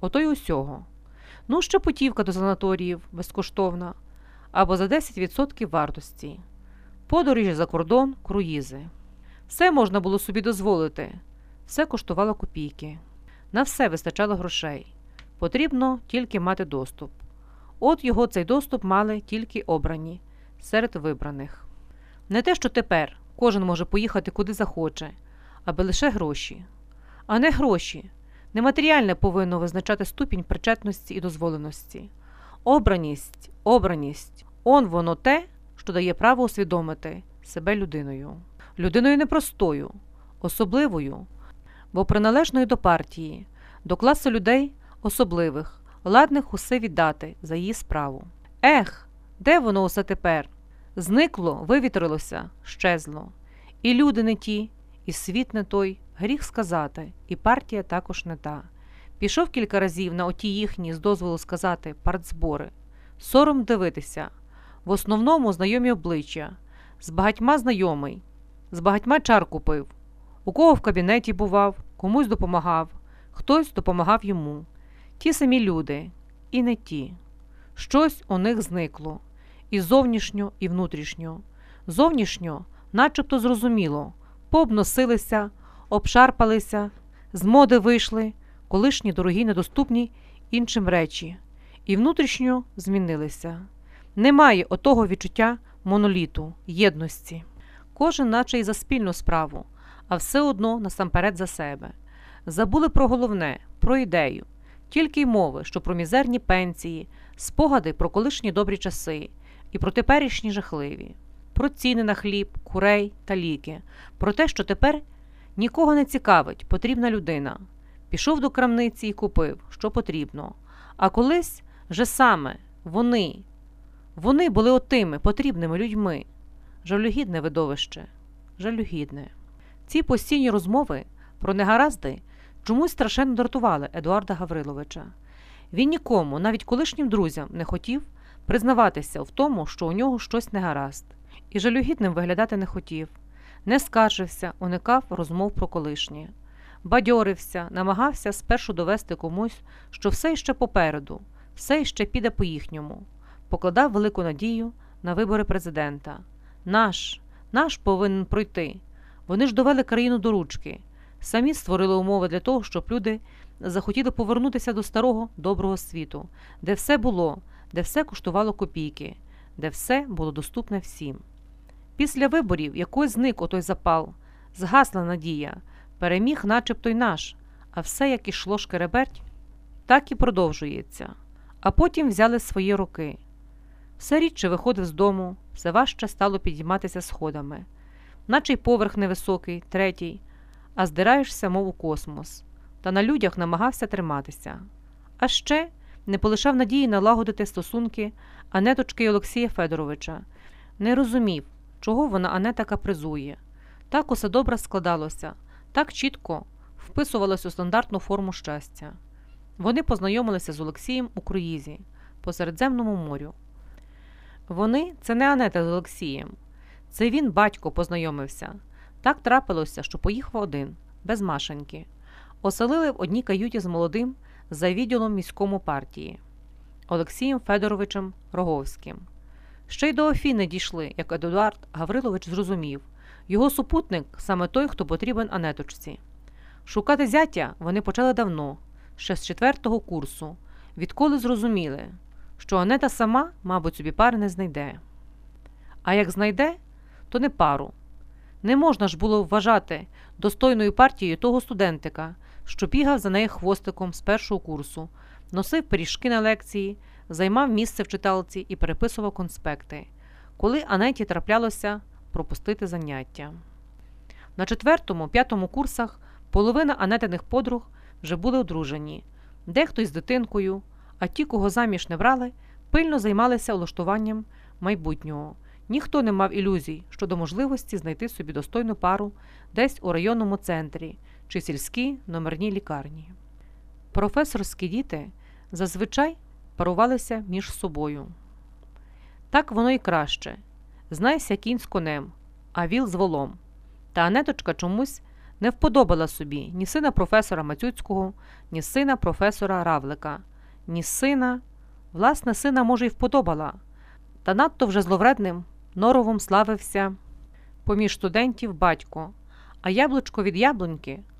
ото й усього. Ну, ще путівка до санаторіїв безкоштовна, або за 10% вартості, подорожі за кордон, круїзи. Все можна було собі дозволити, все коштувало копійки. На все вистачало грошей. Потрібно тільки мати доступ. От його цей доступ мали тільки обрані серед вибраних. Не те, що тепер кожен може поїхати куди захоче, аби лише гроші. А не гроші. Нематеріальне повинно визначати ступінь причетності і дозволеності. Обраність, обраність он воно те, що дає право усвідомити себе людиною. Людиною непростою, особливою, бо приналежною до партії, до класу людей особливих, ладних усе віддати за її справу. Ех, де воно усе тепер? Зникло, вивітрилося, щезло. І люди не ті, і світ не той, гріх сказати, і партія також не та. Пішов кілька разів на оті їхні, з дозволу сказати, партзбори. Сором дивитися. В основному знайомі обличчя, з багатьма знайомий, з багатьма чар купив. У кого в кабінеті бував, комусь допомагав, хтось допомагав йому. Ті самі люди, і не ті. Щось у них зникло і зовнішньо, і внутрішньо. Зовнішньо, начебто зрозуміло, пообносилися, обшарпалися, з моди вийшли, колишні дорогі, недоступні іншим речі, і внутрішньо змінилися. Немає отого відчуття моноліту, єдності. Кожен, наче й за спільну справу, а все одно насамперед за себе. Забули про головне, про ідею, тільки й мови, що про мізерні пенсії, спогади про колишні добрі часи і про теперішні жахливі, про ціни на хліб, курей та ліки, про те, що тепер нікого не цікавить, потрібна людина. Пішов до крамниці і купив, що потрібно. А колись же саме вони, вони були отими потрібними людьми. Жалюгідне видовище, жалюгідне. Ці постійні розмови про негаразди чомусь страшенно дратували Едуарда Гавриловича. Він нікому, навіть колишнім друзям, не хотів признаватися в тому, що у нього щось негаразд, і жалюгідним виглядати не хотів, не скаржився, уникав розмов про колишнє, бадьорився, намагався спершу довести комусь, що все іще попереду, все іще піде по їхньому, покладав велику надію на вибори президента. Наш, наш повинен пройти. Вони ж довели країну до ручки, самі створили умови для того, щоб люди захотіли повернутися до старого доброго світу, де все було, де все коштувало копійки, де все було доступне всім. Після виборів якось зник отой запал, згасла надія, переміг, начебто й наш, а все, як ішло шкереберть, так і продовжується. А потім взяли свої роки. Все рідше виходив з дому, все важче стало підійматися сходами, наче й поверх невисокий, третій, а здираєшся, мов у космос, та на людях намагався триматися. А ще не полишав надії налагодити стосунки Анеточки Олексія Федоровича, не розумів, чого вона Анета капризує. Так усе добре складалося, так чітко вписувалось у стандартну форму щастя. Вони познайомилися з Олексієм у круїзі по Середземному морю. Вони це не Анета з Олексієм, це він, батько, познайомився. Так трапилося, що поїхав один, без Машеньки. Оселили в одній каюті з молодим за відділом міському партії Олексієм Федоровичем Роговським. Ще й до Афіни дійшли, як Едуард Гаврилович зрозумів його супутник саме той, хто потрібен Анеточці. Шукати зятя вони почали давно, ще з четвертого курсу, відколи зрозуміли, що Анета сама, мабуть, собі пари не знайде. А як знайде, то не пару. Не можна ж було вважати достойною партією того студентика, що бігав за нею хвостиком з першого курсу, носив пиріжки на лекції, займав місце в читалці і переписував конспекти, коли Анеті траплялося пропустити заняття. На четвертому, п'ятому курсах половина Анетиних подруг вже були одружені, дехто із дитинкою, а ті, кого заміж не брали, пильно займалися улаштуванням майбутнього. Ніхто не мав ілюзій щодо можливості знайти собі достойну пару десь у районному центрі чи сільській номерній лікарні. Професорські діти зазвичай парувалися між собою. Так воно й краще знайся кінь з конем, а віл з волом. Та Анеточка чомусь не вподобала собі ні сина професора Мацюцького, ні сина професора Равлика, ні сина, власне, сина, може, й вподобала, та надто вже зловредним норовом славився поміж студентів батько, а яблучко від яблуньки